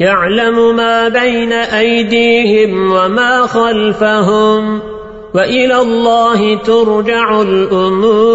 يعلم ما بين أيديهم وما خلفهم وإلى الله ترجع الأمور.